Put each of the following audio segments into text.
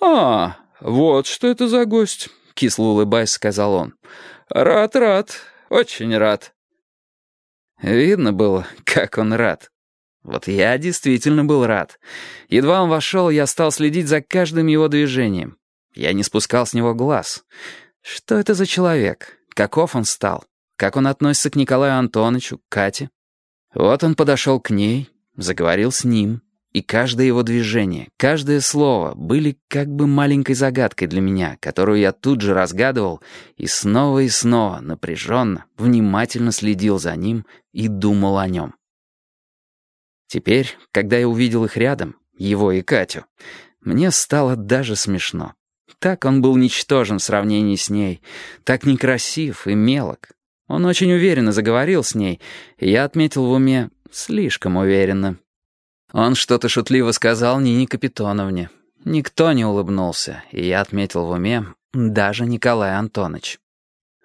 «А, вот что это за гость», — кисло улыбаясь, сказал он. «Рад, рад, очень рад». Видно было, как он рад. Вот я действительно был рад. Едва он вошел, я стал следить за каждым его движением. Я не спускал с него глаз. Что это за человек? Каков он стал? Как он относится к Николаю Антоновичу, Кате? Вот он подошел к ней, заговорил с ним, и каждое его движение, каждое слово были как бы маленькой загадкой для меня, которую я тут же разгадывал и снова и снова напряженно, внимательно следил за ним и думал о нем. Теперь, когда я увидел их рядом, его и Катю, мне стало даже смешно. Так он был ничтожен в сравнении с ней, так некрасив и мелок. Он очень уверенно заговорил с ней, и я отметил в уме слишком уверенно. Он что-то шутливо сказал Нине Капитоновне. Никто не улыбнулся, и я отметил в уме даже Николай Антонович.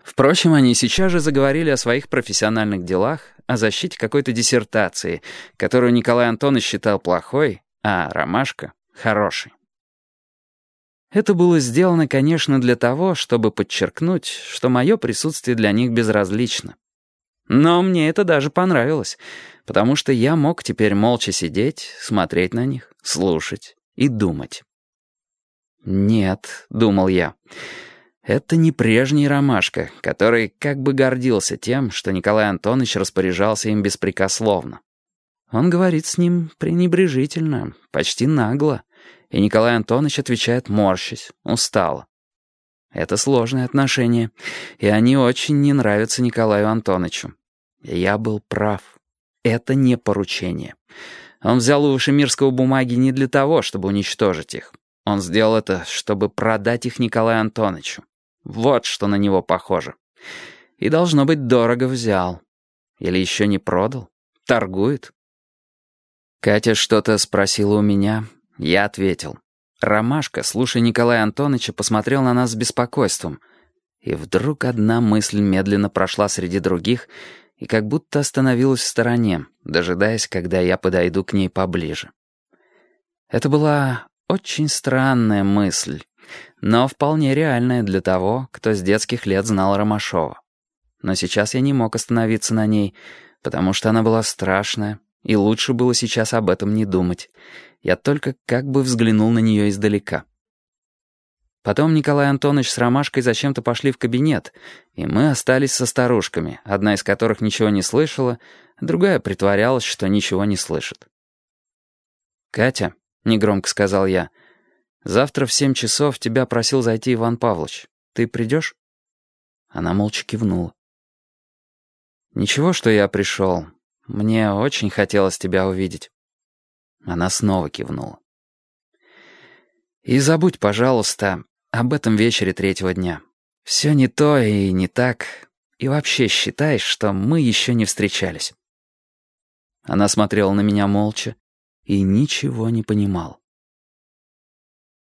Впрочем, они сейчас же заговорили о своих профессиональных делах, о защите какой-то диссертации, которую Николай Антонович считал плохой, а Ромашка — хорошей. Это было сделано, конечно, для того, чтобы подчеркнуть, что мое присутствие для них безразлично. Но мне это даже понравилось, потому что я мог теперь молча сидеть, смотреть на них, слушать и думать. «Нет», — думал я, — «это не прежний Ромашка, который как бы гордился тем, что Николай Антонович распоряжался им беспрекословно. Он говорит с ним пренебрежительно, почти нагло, и Николай Антонович отвечает морщись, устало. Это сложные отношения, и они очень не нравятся Николаю Антоновичу. Я был прав. Это не поручение. Он взял у Вышемирского бумаги не для того, чтобы уничтожить их. Он сделал это, чтобы продать их Николаю Антоновичу. Вот что на него похоже. И, должно быть, дорого взял. Или еще не продал. Торгует. Катя что-то спросила у меня. Я ответил. Ромашка, слушая Николая Антоновича, посмотрел на нас с беспокойством. И вдруг одна мысль медленно прошла среди других и как будто остановилась в стороне, дожидаясь, когда я подойду к ней поближе. Это была очень странная мысль, но вполне реальная для того, кто с детских лет знал Ромашова. Но сейчас я не мог остановиться на ней, потому что она была страшная, и лучше было сейчас об этом не думать. Я только как бы взглянул на нее издалека. Потом Николай Антонович с Ромашкой зачем-то пошли в кабинет, и мы остались со старушками, одна из которых ничего не слышала, другая притворялась, что ничего не слышит. «Катя», — негромко сказал я, — «завтра в семь часов тебя просил зайти Иван Павлович. Ты придешь?» Она молча кивнула. «Ничего, что я пришел. Мне очень хотелось тебя увидеть». Она снова кивнула. «И забудь, пожалуйста, об этом вечере третьего дня. Все не то и не так. И вообще считай, что мы еще не встречались». Она смотрела на меня молча и ничего не понимала.